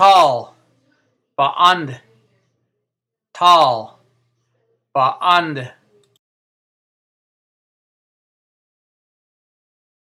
tall, ba'and, tall, ba'and.